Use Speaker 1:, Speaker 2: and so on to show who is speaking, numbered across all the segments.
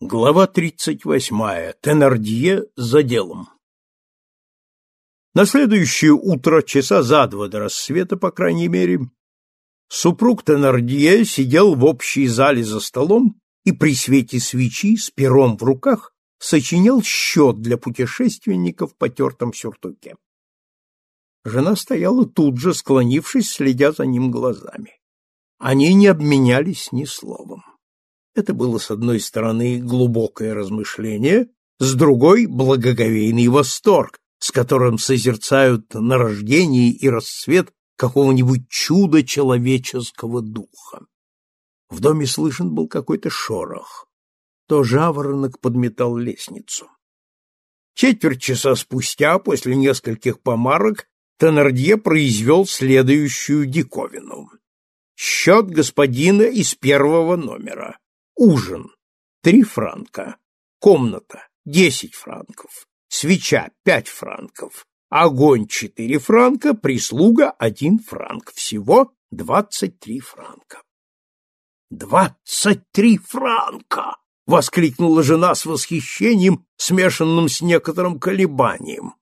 Speaker 1: Глава тридцать восьмая. Тенардье за делом. На следующее утро, часа за два до рассвета, по крайней мере, супруг Тенардье сидел в общей зале за столом и при свете свечи с пером в руках сочинял счет для путешественников в потертом сюртуке. Жена стояла тут же, склонившись, следя за ним глазами. Они не обменялись ни словом. Это было, с одной стороны, глубокое размышление, с другой — благоговейный восторг, с которым созерцают нарождение и расцвет какого-нибудь чуда человеческого духа. В доме слышен был какой-то шорох. То жаворонок подметал лестницу. Четверть часа спустя, после нескольких помарок, Теннердье произвел следующую диковину. Счет господина из первого номера. Ужин – три франка. Комната – десять франков. Свеча – пять франков. Огонь – четыре франка. Прислуга – один франк. Всего двадцать три франка. «Двадцать три франка!» — воскликнула жена с восхищением, смешанным с некоторым колебанием.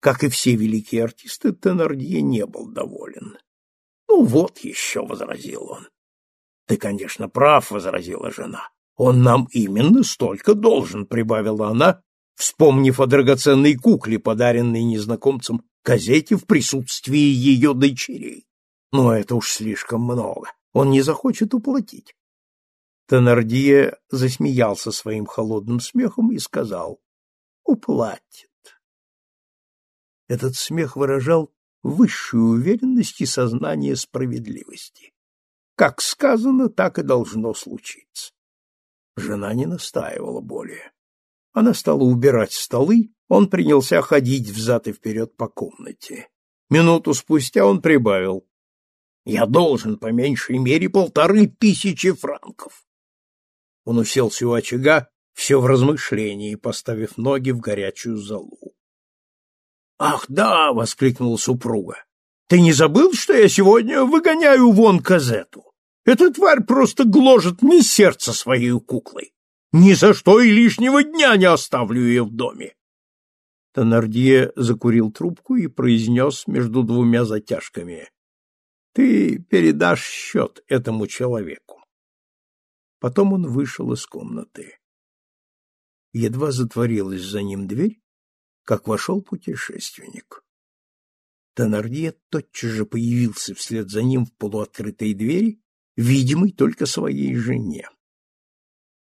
Speaker 1: Как и все великие артисты, Теннердье не был доволен. «Ну вот еще», — возразил он. Ты, конечно, прав, возразила жена. Он нам именно столько должен, прибавила она, вспомнив о драгоценной кукле, подаренной незнакомцам газете в присутствии ее дочерей. Но это уж слишком много. Он не захочет уплатить. Тенардье засмеялся своим холодным смехом и сказал: "Уплатит". Этот смех выражал высшую уверенность и сознание справедливости. Как сказано, так и должно случиться. Жена не настаивала более. Она стала убирать столы, он принялся ходить взад и вперед по комнате. Минуту спустя он прибавил. «Я должен по меньшей мере полторы тысячи франков». Он уселся у очага, все в размышлении, поставив ноги в горячую залу. «Ах, да!» — воскликнула супруга. «Ты не забыл, что я сегодня выгоняю вон казету? Эта тварь просто гложет мне сердце своей куклой. Ни за что и лишнего дня не оставлю ее в доме. Тонардье закурил трубку и произнес между двумя затяжками. — Ты передашь счет этому человеку. Потом он вышел из комнаты. Едва затворилась за ним дверь, как вошел путешественник. Тонардье тотчас же появился вслед за ним в полуоткрытой двери видимый только своей жене.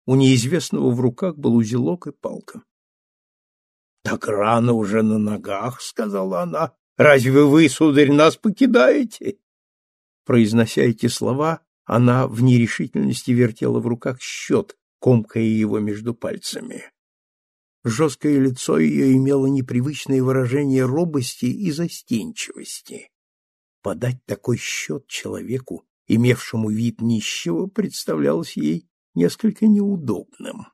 Speaker 1: У неизвестного в руках был узелок и палка. — Так рано уже на ногах, — сказала она. — Разве вы, сударь, нас покидаете? Произнося эти слова, она в нерешительности вертела в руках счет, комкая его между пальцами. Жесткое лицо ее имело непривычное выражение робости и застенчивости. Подать такой счет человеку, имевшему вид нищего, представлялось ей несколько неудобным.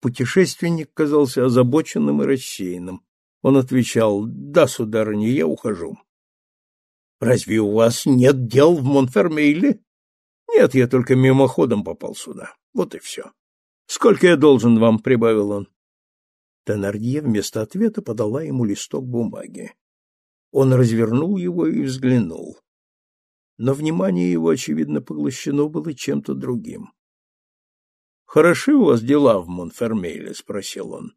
Speaker 1: Путешественник казался озабоченным и рассеянным. Он отвечал, «Да, сударыня, я ухожу». «Разве у вас нет дел в Монфермейле?» «Нет, я только мимоходом попал сюда. Вот и все». «Сколько я должен вам?» — прибавил он. Тенардье вместо ответа подала ему листок бумаги. Он развернул его и взглянул но внимание его, очевидно, поглощено было чем-то другим. — Хороши у вас дела в Монфермейле? — спросил он.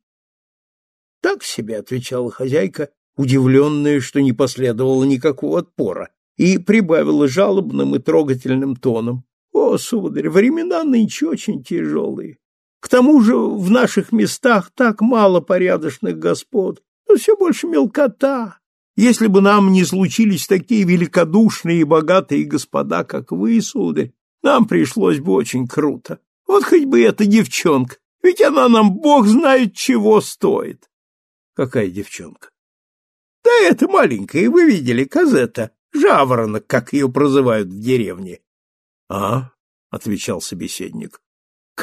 Speaker 1: — Так себе, — отвечала хозяйка, удивленная, что не последовало никакого отпора, и прибавила жалобным и трогательным тоном. — О, сударь, времена нынче очень тяжелые. К тому же в наших местах так мало порядочных господ, но все больше мелкота. Если бы нам не случились такие великодушные и богатые господа, как вы, сударь, нам пришлось бы очень круто. Вот хоть бы эта девчонка, ведь она нам бог знает чего стоит. Какая девчонка? Да это маленькая, вы видели, Казета, жаворонок, как ее прозывают в деревне. А, отвечал собеседник.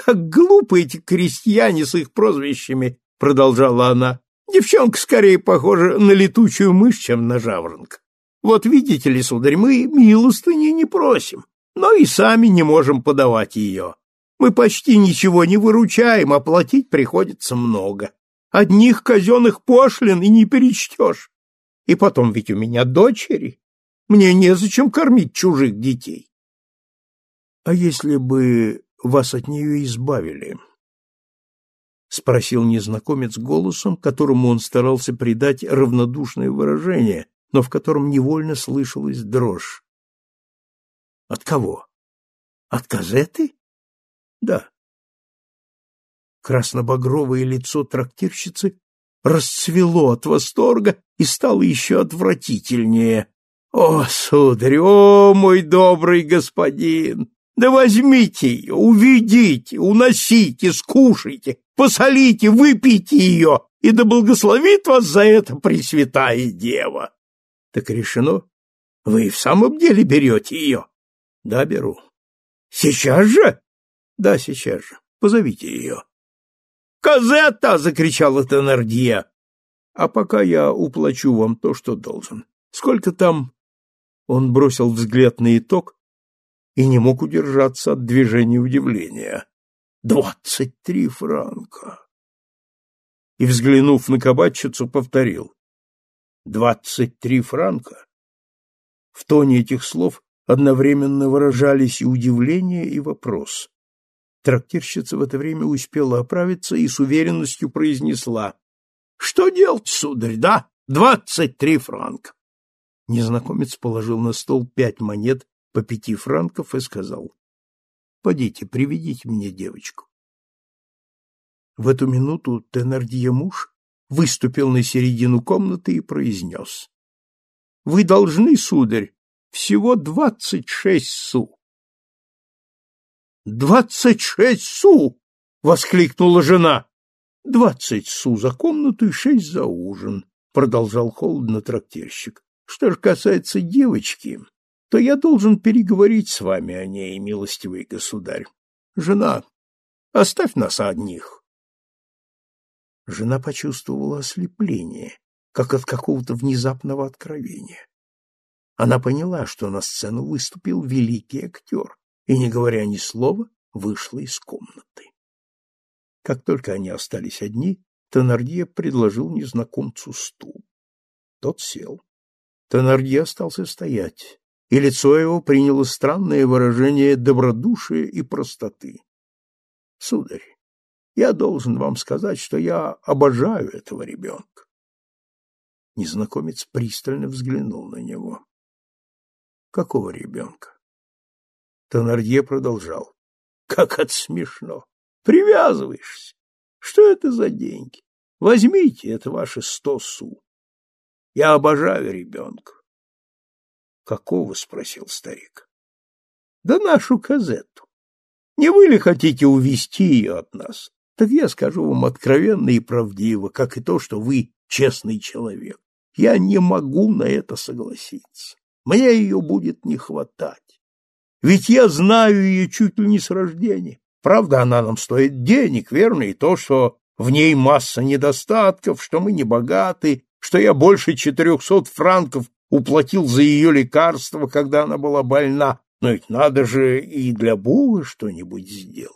Speaker 1: Как глупы эти крестьяне с их прозвищами, продолжала она. Девчонка скорее похожа на летучую мышь, чем на жаворонка. Вот видите ли, сударь, мы милостыни не просим, но и сами не можем подавать ее. Мы почти ничего не выручаем, а платить приходится много. Одних казенных пошлин и не перечтешь. И потом ведь у меня дочери. Мне незачем кормить чужих детей. А если бы вас от нее избавили? — спросил незнакомец голосом, которому он старался придать равнодушное выражение, но в котором невольно слышалась дрожь. — От кого? От газеты? — Да. Краснобагровое лицо трактирщицы расцвело от восторга и стало еще отвратительнее. — О, сударь, о, мой добрый господин! Да возьмите ее, уведите, уносите, скушайте, посолите, выпейте ее, и да благословит вас за это Пресвятая Дева. Так решено? Вы и в самом деле берете ее? Да, беру. Сейчас же? Да, сейчас же. Позовите ее. «Казетта!» — закричала Теннердье. «А пока я уплачу вам то, что должен. Сколько там...» Он бросил взгляд на итог и не мог удержаться от движения удивления. Двадцать три франка! И, взглянув на кабачицу, повторил. Двадцать три франка? В тоне этих слов одновременно выражались и удивление, и вопрос. Трактирщица в это время успела оправиться и с уверенностью произнесла. — Что делать, сударь, да? Двадцать три франка. Незнакомец положил на стол пять монет по пяти франков и сказал, — Подите, приведите мне девочку. В эту минуту Тенардье муж выступил на середину комнаты и произнес. — Вы должны, сударь, всего двадцать шесть су. — Двадцать шесть су! — воскликнула жена. — Двадцать су за комнату и шесть за ужин, — продолжал холодно трактирщик. — Что же касается девочки, то я должен переговорить с вами о ней, милостивый государь. Жена, оставь нас одних. Жена почувствовала ослепление, как от какого-то внезапного откровения. Она поняла, что на сцену выступил великий актер, и, не говоря ни слова, вышла из комнаты. Как только они остались одни, Теннердье предложил незнакомцу стул. Тот сел. Теннердье остался стоять, и лицо его приняло странное выражение добродушия и простоты. — Сударь, я должен вам сказать, что я обожаю этого ребенка. Незнакомец пристально взглянул на него. — Какого ребенка? Тонардье продолжал. — Как это смешно! Привязываешься! Что это за деньги? Возьмите, это ваши сто су. Я обожаю ребенка. Какого? спросил старик. Да нашу казету. Не вы ли хотите увести ее от нас? Так я скажу вам откровенно и правдиво, как и то, что вы честный человек. Я не могу на это согласиться. Мне ее будет не хватать. Ведь я знаю ее чуть ли не с рождения. Правда, она нам стоит денег, верно, и то, что в ней масса недостатков, что мы не богаты, что я больше четырехсот франков уплатил за ее лекарство, когда она была больна, но ведь надо же и для Бога что-нибудь сделать.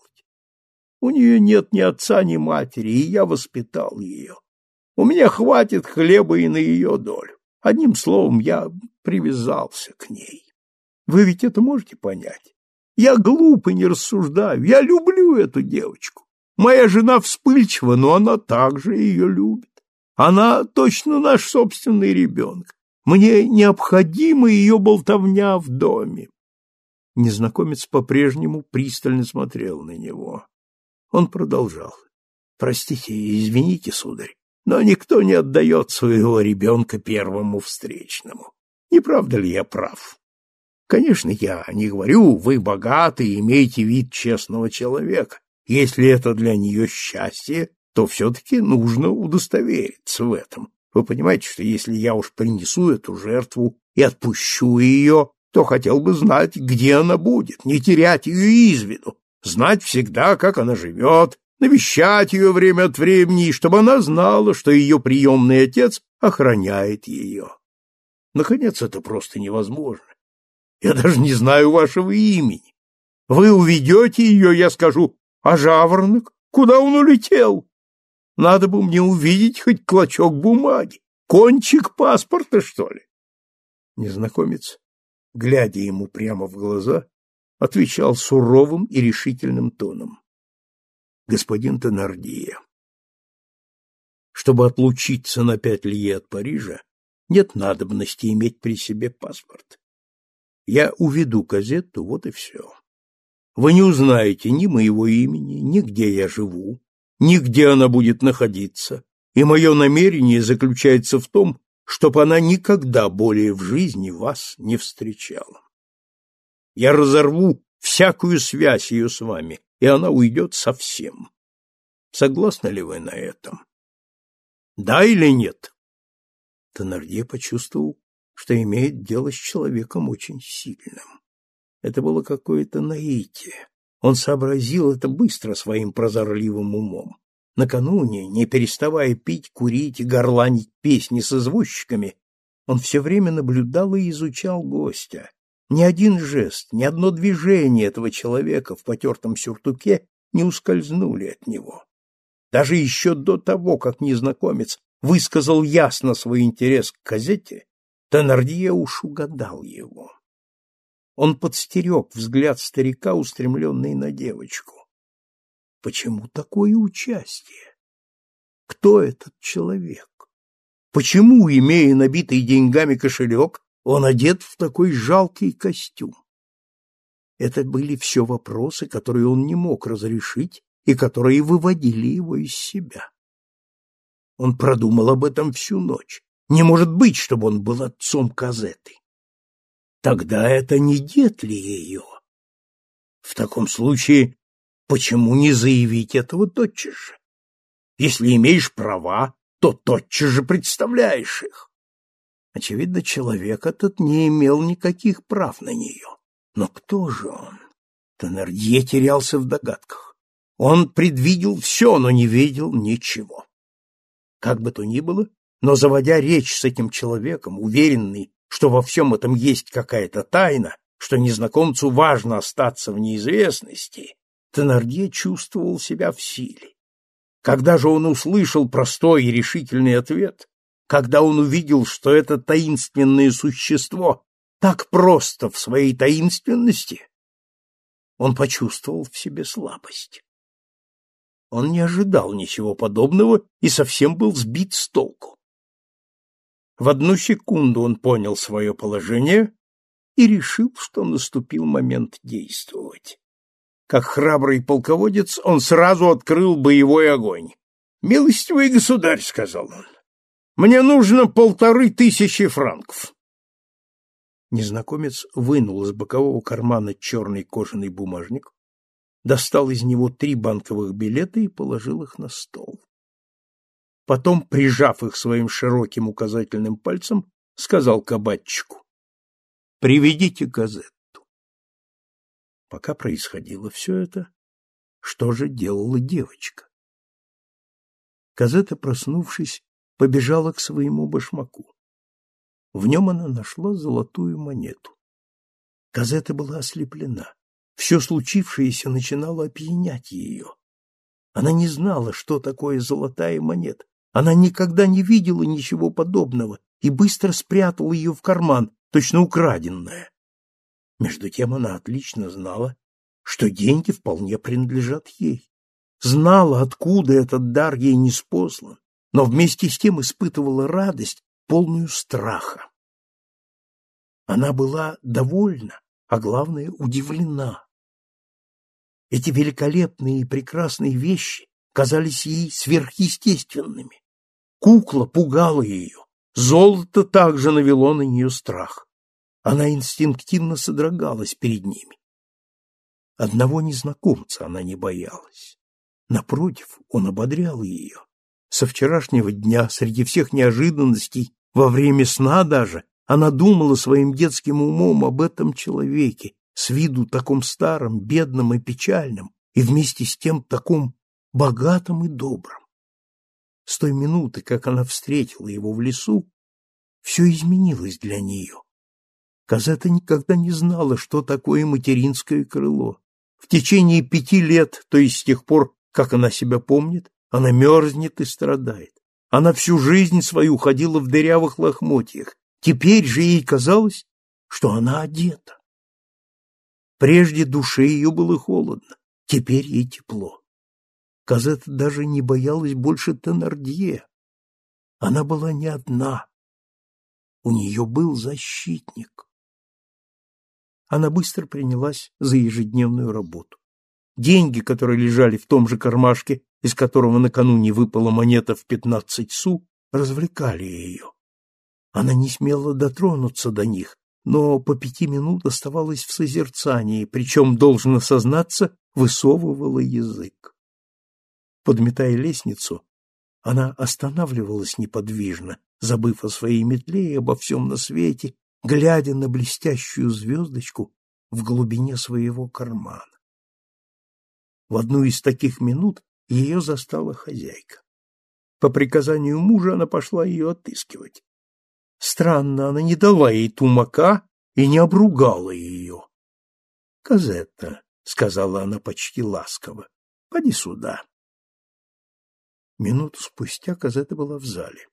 Speaker 1: У нее нет ни отца, ни матери, и я воспитал ее. У меня хватит хлеба и на ее долю. Одним словом, я привязался к ней. Вы ведь это можете понять? Я глуп и не рассуждаю. Я люблю эту девочку. Моя жена вспыльчива, но она также ее любит. Она точно наш собственный ребенок. Мне необходима ее болтовня в доме. Незнакомец по-прежнему пристально смотрел на него. Он продолжал. — Простите, извините, сударь, но никто не отдает своего ребенка первому встречному. Не правда ли я прав? Конечно, я не говорю, вы богаты и имеете вид честного человека. Если это для нее счастье, то все-таки нужно удостовериться в этом. Вы понимаете, что если я уж принесу эту жертву и отпущу ее, то хотел бы знать, где она будет, не терять ее из виду, знать всегда, как она живет, навещать ее время от времени, чтобы она знала, что ее приемный отец охраняет ее. Наконец, это просто невозможно. Я даже не знаю вашего имени. Вы уведете ее, я скажу, а жаворонок? Куда он улетел? Надо бы мне увидеть хоть клочок бумаги. Кончик паспорта, что ли? Незнакомец, глядя ему прямо в глаза, отвечал суровым и решительным тоном. Господин Теннердье, чтобы отлучиться на пять лье от Парижа, нет надобности иметь при себе паспорт. Я уведу газету, вот и все. Вы не узнаете ни моего имени, ни где я живу, ни где она будет находиться, и мое намерение заключается в том, чтобы она никогда более в жизни вас не встречала. Я разорву всякую связь ее с вами, и она уйдет совсем. Согласны ли вы на этом? Да или нет? Теннердье почувствовал, что имеет дело с человеком очень сильным. Это было какое-то наитие. Он сообразил это быстро своим прозорливым умом. Накануне, не переставая пить, курить и горланить песни с извозчиками, он все время наблюдал и изучал гостя. Ни один жест, ни одно движение этого человека в потертом сюртуке не ускользнули от него. Даже еще до того, как незнакомец высказал ясно свой интерес к газете, Теннердье уж угадал его. Он подстерег взгляд старика, устремленный на девочку. Почему такое участие? Кто этот человек? Почему, имея набитый деньгами кошелек, он одет в такой жалкий костюм? Это были все вопросы, которые он не мог разрешить и которые выводили его из себя. Он продумал об этом всю ночь. Не может быть, чтобы он был отцом Казеты. Тогда это не дед ли ее? В таком случае, почему не заявить этого тотчас же? Если имеешь права, то тотчас же представляешь их. Очевидно, человек этот не имел никаких прав на нее. Но кто же он? Тоннердье терялся в догадках. Он предвидел все, но не видел ничего. Как бы то ни было, но заводя речь с этим человеком, уверенный, что во всем этом есть какая-то тайна, что незнакомцу важно остаться в неизвестности, Теннердье чувствовал себя в силе. Когда же он услышал простой и решительный ответ, когда он увидел, что это таинственное существо так просто в своей таинственности, он почувствовал в себе слабость. Он не ожидал ничего подобного и совсем был сбит с толку. В одну секунду он понял свое положение и решил, что наступил момент действовать. Как храбрый полководец, он сразу открыл боевой огонь. «Милостивый государь», — сказал он, — «мне нужно полторы тысячи франков». Незнакомец вынул из бокового кармана черный кожаный бумажник, достал из него три банковых билета и положил их на стол. Потом, прижав их своим широким указательным пальцем, сказал кабачику: «Приведите газету». Пока происходило все это, что же делала девочка? Казета, проснувшись, побежала к своему башмаку. В нем она нашла золотую монету. Казета была ослеплена. Все случившееся начинало опьянять ее. Она не знала, что такое золотая монета, она никогда не видела ничего подобного и быстро спрятала ее в карман, точно украденная. Между тем она отлично знала, что деньги вполне принадлежат ей. Знала, откуда этот дар ей не спослан, но вместе с тем испытывала радость, полную страха. Она была довольна, а главное, удивлена. Эти великолепные и прекрасные вещи казались ей сверхъестественными. Кукла пугала ее, золото также навело на нее страх. Она инстинктивно содрогалась перед ними. Одного незнакомца она не боялась. Напротив, он ободрял ее. Со вчерашнего дня, среди всех неожиданностей, во время сна даже, она думала своим детским умом об этом человеке, с виду таком старом, бедном и печальном, и вместе с тем таком богатым и добрым. С той минуты, как она встретила его в лесу, все изменилось для нее. Казета никогда не знала, что такое материнское крыло. В течение пяти лет, то есть с тех пор, как она себя помнит, она мерзнет и страдает. Она всю жизнь свою ходила в дырявых лохмотьях. Теперь же ей казалось, что она одета. Прежде душе ее было холодно, теперь ей тепло. Казета даже не боялась больше Теннердье. Она была не одна. У нее был защитник. Она быстро принялась за ежедневную работу. Деньги, которые лежали в том же кармашке, из которого накануне выпала монета в пятнадцать су, развлекали ее. Она не смела дотронуться до них, но по пяти минут оставалась в созерцании, причем, должно сознаться, высовывала язык. Подметая лестницу, она останавливалась неподвижно, забыв о своей метле и обо всем на свете, глядя на блестящую звездочку в глубине своего кармана. В одну из таких минут ее застала хозяйка. По приказанию мужа она пошла ее отыскивать. Странно, она не дала ей тумака и не обругала ее. — Казетта, — сказала она почти ласково, — поди сюда. Минуту спустя Казетта была в зале.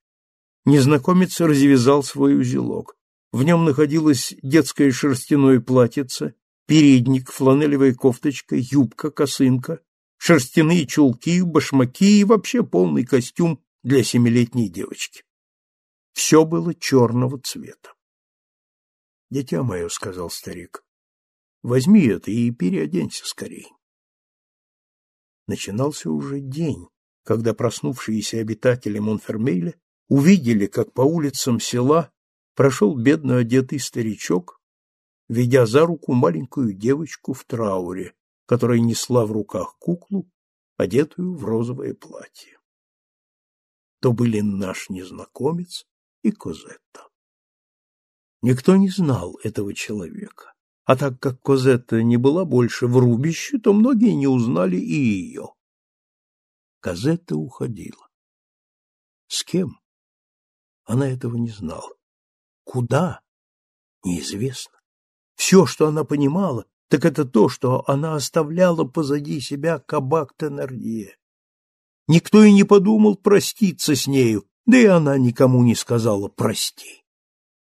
Speaker 1: Незнакомец развязал свой узелок. В нем находилось детское шерстяное платьице, передник, фланелевая кофточка, юбка, косынка, шерстяные чулки, башмаки и вообще полный костюм для семилетней девочки. Все было черного цвета. — Дитя мое, — сказал старик, — возьми это и переоденься скорей. Начинался уже день, когда проснувшиеся обитатели Монфермейля увидели, как по улицам села прошел бедно одетый старичок, ведя за руку маленькую девочку в трауре, которая несла в руках куклу, одетую в розовое платье. То были наш незнакомец и Козетта. Никто не знал этого человека, а так как Козетта не была больше в рубище, то многие не узнали и ее. Козетта уходила. С кем? Она этого не знала. Куда? Неизвестно. Все, что она понимала, так это то, что она оставляла позади себя кабак Теннердье. Никто и не подумал проститься с нею, да и она никому не сказала «прости».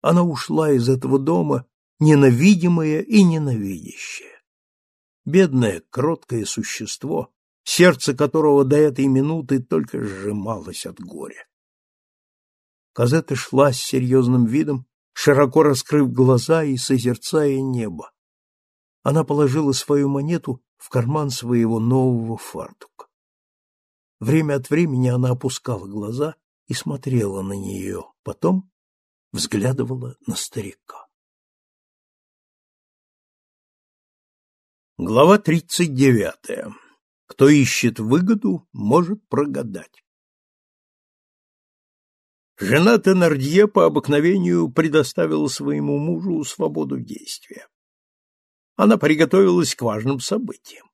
Speaker 1: Она ушла из этого дома ненавидимая и ненавидящая. Бедное, кроткое существо, сердце которого до этой минуты только сжималось от горя. Казета шла с серьезным видом, широко раскрыв глаза и созерцая небо. Она положила свою монету в карман своего нового фартука. Время от времени она опускала глаза и смотрела на нее, потом взглядывала на старика. Глава тридцать девятая. Кто ищет выгоду, может прогадать. Жена Теннердье по обыкновению предоставила своему мужу свободу действия. Она приготовилась к важным событиям.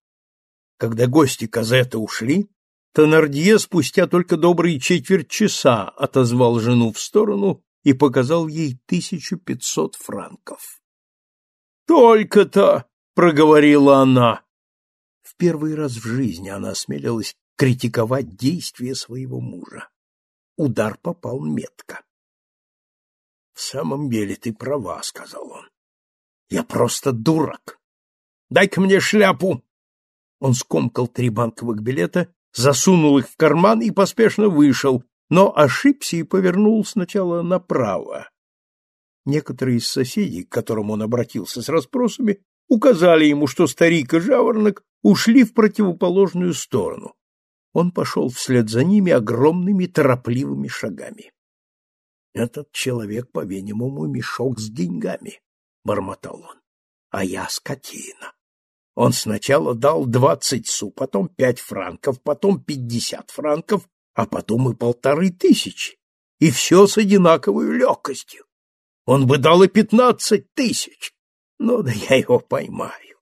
Speaker 1: Когда гости Казета ушли, Теннердье спустя только добрые четверть часа отозвал жену в сторону и показал ей тысячу пятьсот франков. «Только-то!» — проговорила она. Первый раз в жизни она осмелилась критиковать действия своего мужа. Удар попал метко. — В самом деле ты права, — сказал он. — Я просто дурак. Дай-ка мне шляпу. Он скомкал три банковых билета засунул их в карман и поспешно вышел, но ошибся и повернул сначала направо. Некоторые из соседей, к которым он обратился с расспросами, указали ему, что старик и жаворонок ушли в противоположную сторону. Он пошел вслед за ними огромными торопливыми шагами. «Этот человек, по-видимому, мешок с деньгами», — бормотал он, — «а я скотина. Он сначала дал двадцать су, потом пять франков, потом пятьдесят франков, а потом и полторы тысячи. И все с одинаковой легкостью. Он бы дал и пятнадцать тысяч. Ну да я его поймаю.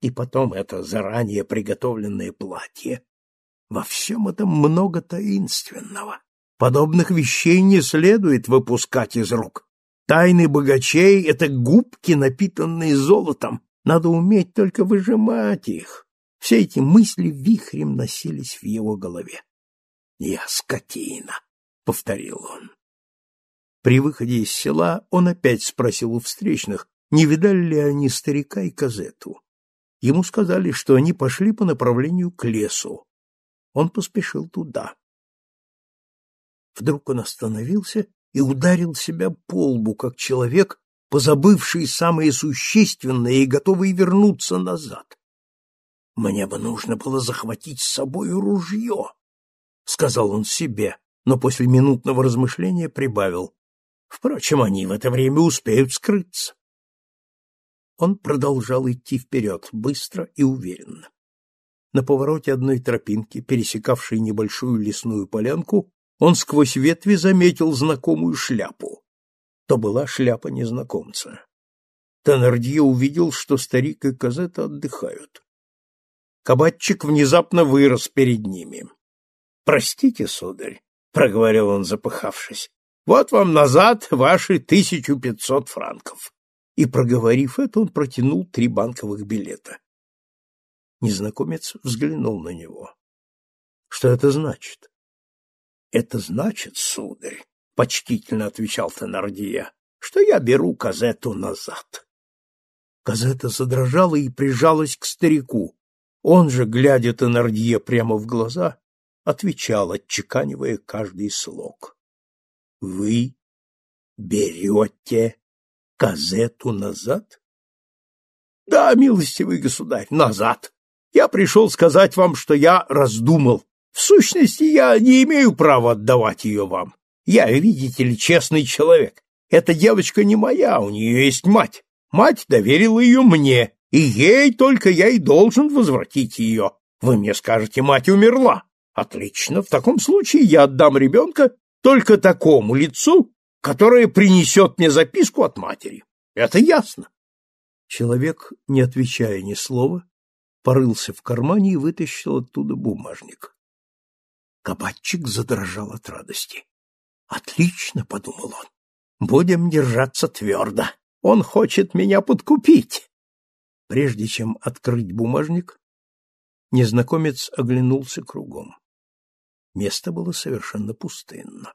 Speaker 1: И потом это заранее приготовленное платье. Во всем этом много таинственного. Подобных вещей не следует выпускать из рук. Тайны богачей — это губки, напитанные золотом, Надо уметь только выжимать их. Все эти мысли вихрем носились в его голове. «Я скотина», — повторил он. При выходе из села он опять спросил у встречных, не видали ли они старика и казету. Ему сказали, что они пошли по направлению к лесу. Он поспешил туда. Вдруг он остановился и ударил себя по лбу, как человек, позабывший самое существенное и готовый вернуться назад. «Мне бы нужно было захватить с собой ружье», — сказал он себе, но после минутного размышления прибавил. «Впрочем, они в это время успеют скрыться». Он продолжал идти вперед, быстро и уверенно. На повороте одной тропинки, пересекавшей небольшую лесную полянку, он сквозь ветви заметил знакомую шляпу. То была шляпа незнакомца. Теннердье увидел, что старик и Казета отдыхают. Кабатчик внезапно вырос перед ними. — Простите, сударь, — проговорил он, запыхавшись, — вот вам назад ваши тысячу пятьсот франков. И, проговорив это, он протянул три банковых билета. Незнакомец взглянул на него. — Что это значит? — Это значит, сударь, — почтительно отвечал Теннердье, — что я беру казету назад. Казета задрожала и прижалась к старику. Он же, глядя Теннердье прямо в глаза, отвечал, отчеканивая каждый слог. — Вы берете казету назад? — Да, милостивый государь, назад. Я пришел сказать вам, что я раздумал. В сущности, я не имею права отдавать ее вам. Я, видите ли, честный человек. Эта девочка не моя, у нее есть мать. Мать доверила ее мне, и ей только я и должен возвратить ее. Вы мне скажете, мать умерла. Отлично, в таком случае я отдам ребенка только такому лицу, которое принесет мне записку от матери. Это ясно. Человек, не отвечая ни слова, порылся в кармане и вытащил оттуда бумажник. Кабатчик задрожал от радости. «Отлично!» — подумал он. «Будем держаться твердо. Он хочет меня подкупить!» Прежде чем открыть бумажник, незнакомец оглянулся кругом. Место было совершенно пустынно.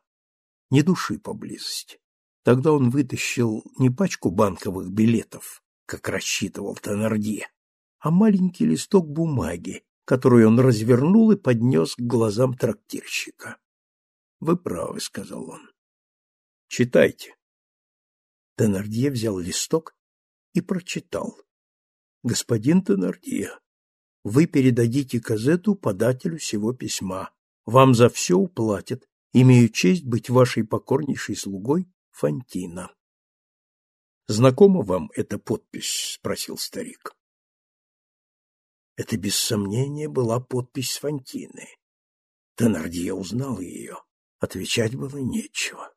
Speaker 1: Ни души поблизости. Тогда он вытащил не пачку банковых билетов, как рассчитывал Теннердье, а маленький листок бумаги, который он развернул и поднес к глазам трактирщика. — Вы правы, — сказал он. — Читайте. Теннердье взял листок и прочитал. — Господин Теннердье, вы передадите газету подателю сего письма. Вам за все уплатят. Имею честь быть вашей покорнейшей слугой Фантина. — Знакома вам эта подпись? — спросил старик. Это, без сомнения, была подпись Фантины. Теннердье узнал ее. Отвечать было нечего.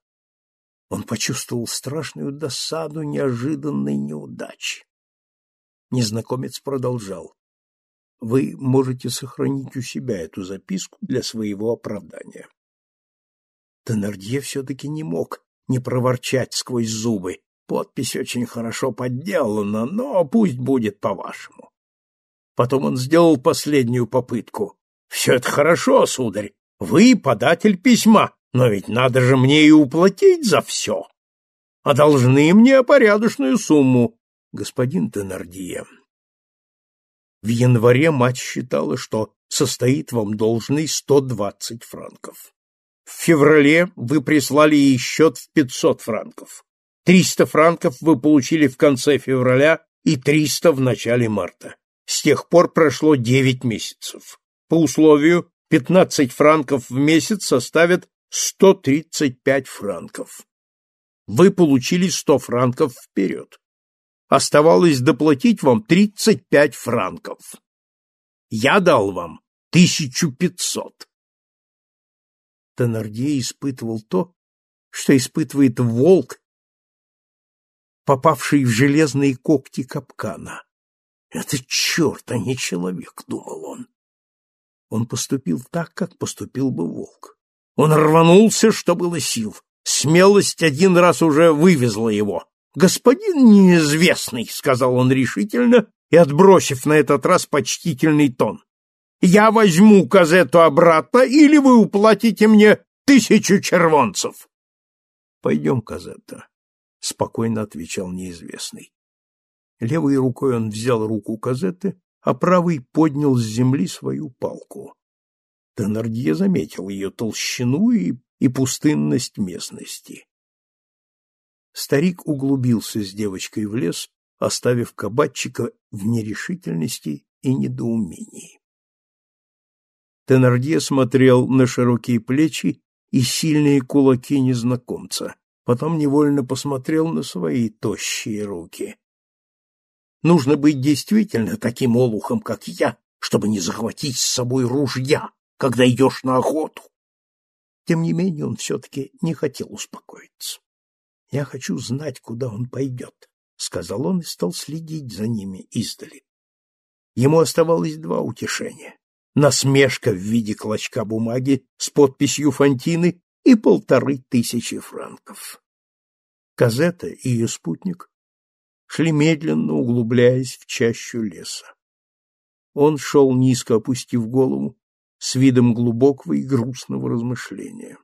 Speaker 1: Он почувствовал страшную досаду неожиданной неудачи. Незнакомец продолжал. Вы можете сохранить у себя эту записку для своего оправдания. Теннердье все-таки не мог не проворчать сквозь зубы. Подпись очень хорошо подделана, но пусть будет по-вашему. Потом он сделал последнюю попытку. «Все это хорошо, сударь. Вы податель письма, но ведь надо же мне и уплатить за все. А должны мне порядочную сумму, господин Теннердье. В январе мать считала, что состоит вам должный сто двадцать франков. В феврале вы прислали ей счет в пятьсот франков. Триста франков вы получили в конце февраля и триста в начале марта. С тех пор прошло девять месяцев. По условию 15 франков в месяц составят 135 франков. Вы получили 100 франков вперед. Оставалось доплатить вам 35 франков. Я дал вам 1500. Теннердье испытывал то, что испытывает волк, попавший в железные когти капкана. Это черт, а не человек, думал он. Он поступил так, как поступил бы волк. Он рванулся, что было сил. Смелость один раз уже вывезла его. «Господин неизвестный», — сказал он решительно и отбросив на этот раз почтительный тон. «Я возьму казету обратно, или вы уплатите мне тысячу червонцев!» «Пойдем, казета», — спокойно отвечал неизвестный. Левой рукой он взял руку казеты, а правой поднял с земли свою палку. Теннердье заметил ее толщину и, и пустынность местности. Старик углубился с девочкой в лес, оставив кабачика в нерешительности и недоумении. Теннердье смотрел на широкие плечи и сильные кулаки незнакомца, потом невольно посмотрел на свои тощие руки. Нужно быть действительно таким олухом, как я, чтобы не захватить с собой ружья, когда идешь на охоту. Тем не менее он все-таки не хотел успокоиться. Я хочу знать, куда он пойдет, — сказал он и стал следить за ними издали. Ему оставалось два утешения — насмешка в виде клочка бумаги с подписью Фонтины и полторы тысячи франков. Казета и ее спутник шли медленно, углубляясь в чащу леса. Он шел низко опустив голову, с видом глубокого и грустного размышления.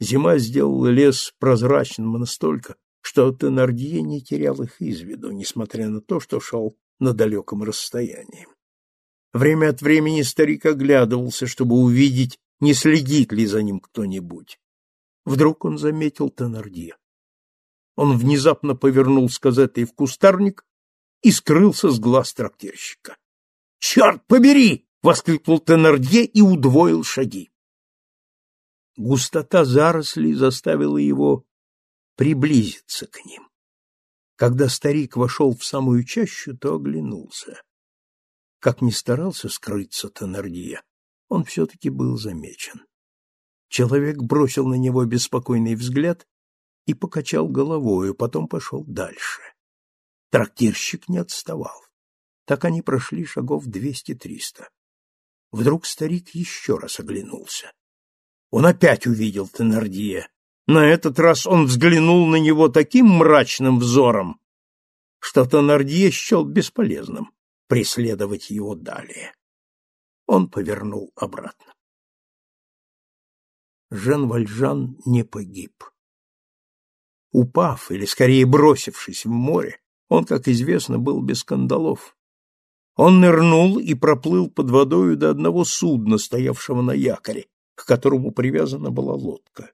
Speaker 1: Зима сделала лес прозрачным настолько, что Теннердье не терял их из виду, несмотря на то, что шел на далеком расстоянии. Время от времени старик оглядывался, чтобы увидеть, не следит ли за ним кто-нибудь. Вдруг он заметил Теннердье. Он внезапно повернул с казетой в кустарник и скрылся с глаз трактирщика. «Черт побери!» — воскликнул Теннердье и удвоил шаги. Густота зарослей заставила его приблизиться к ним. Когда старик вошел в самую чащу, то оглянулся. Как ни старался скрыться Теннердье, он все-таки был замечен. Человек бросил на него беспокойный взгляд и покачал головою, потом пошел дальше. Трактирщик не отставал. Так они прошли шагов двести-триста. Вдруг старик еще раз оглянулся. Он опять увидел Теннердье. На этот раз он взглянул на него таким мрачным взором, что Теннердье счел бесполезным преследовать его далее. Он повернул обратно. Жан Вальжан не погиб. Упав, или скорее бросившись в море, он, как известно, был без кандалов. Он нырнул и проплыл под водою до одного судна, стоявшего на якоре, к которому привязана была лодка.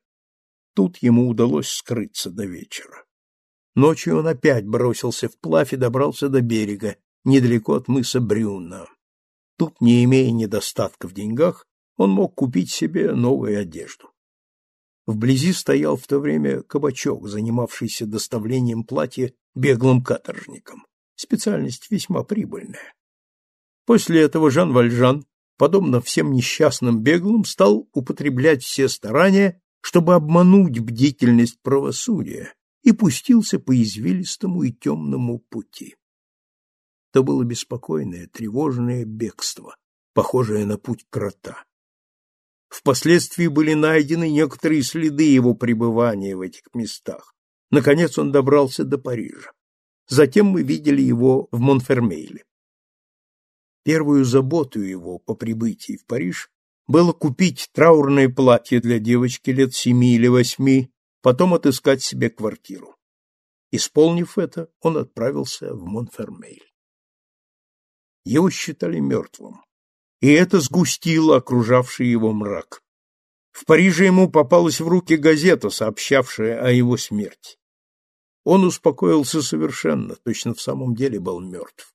Speaker 1: Тут ему удалось скрыться до вечера. Ночью он опять бросился вплавь и добрался до берега, недалеко от мыса Брюна. Тут, не имея недостатка в деньгах, он мог купить себе новую одежду. Вблизи стоял в то время кабачок, занимавшийся доставлением платья беглым каторжникам. Специальность весьма прибыльная. После этого Жан Вальжан подобно всем несчастным беглым, стал употреблять все старания, чтобы обмануть бдительность правосудия, и пустился по извилистому и темному пути. Это было беспокойное, тревожное бегство, похожее на путь крота. Впоследствии были найдены некоторые следы его пребывания в этих местах. Наконец он добрался до Парижа. Затем мы видели его в Монфермейле. Первую заботу его по прибытии в Париж было купить траурное платье для девочки лет семи или восьми, потом отыскать себе квартиру. Исполнив это, он отправился в Монфермейль. Его считали мертвым, и это сгустило окружавший его мрак. В Париже ему попалась в руки газета, сообщавшая о его смерти. Он успокоился совершенно, точно в самом деле был мертв.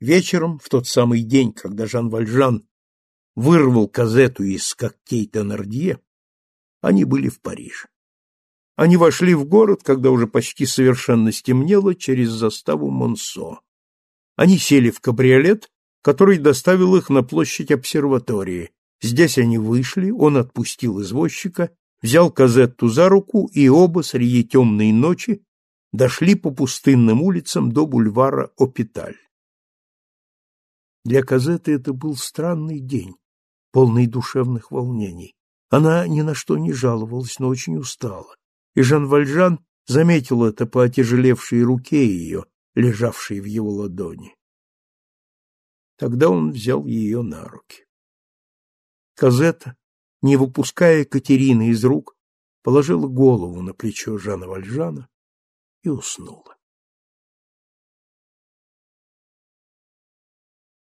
Speaker 1: Вечером, в тот самый день, когда Жан Вальжан вырвал казету из когтей Теннердье, они были в Париже. Они вошли в город, когда уже почти совершенно стемнело, через заставу Монсо. Они сели в кабриолет, который доставил их на площадь обсерватории. Здесь они вышли, он отпустил извозчика, взял Казетту за руку, и оба среди темной ночи дошли по пустынным улицам до бульвара Опиталь. Для Казеты это был странный день, полный душевных волнений. Она ни на что не жаловалась, но очень устала. И Жан Вальжан заметил это по отяжелевшей руке ее, лежавшей в его ладони. Тогда он взял ее на руки. Казета, не выпуская Катерины из рук, положила голову на плечо Жана Вальжана и уснула.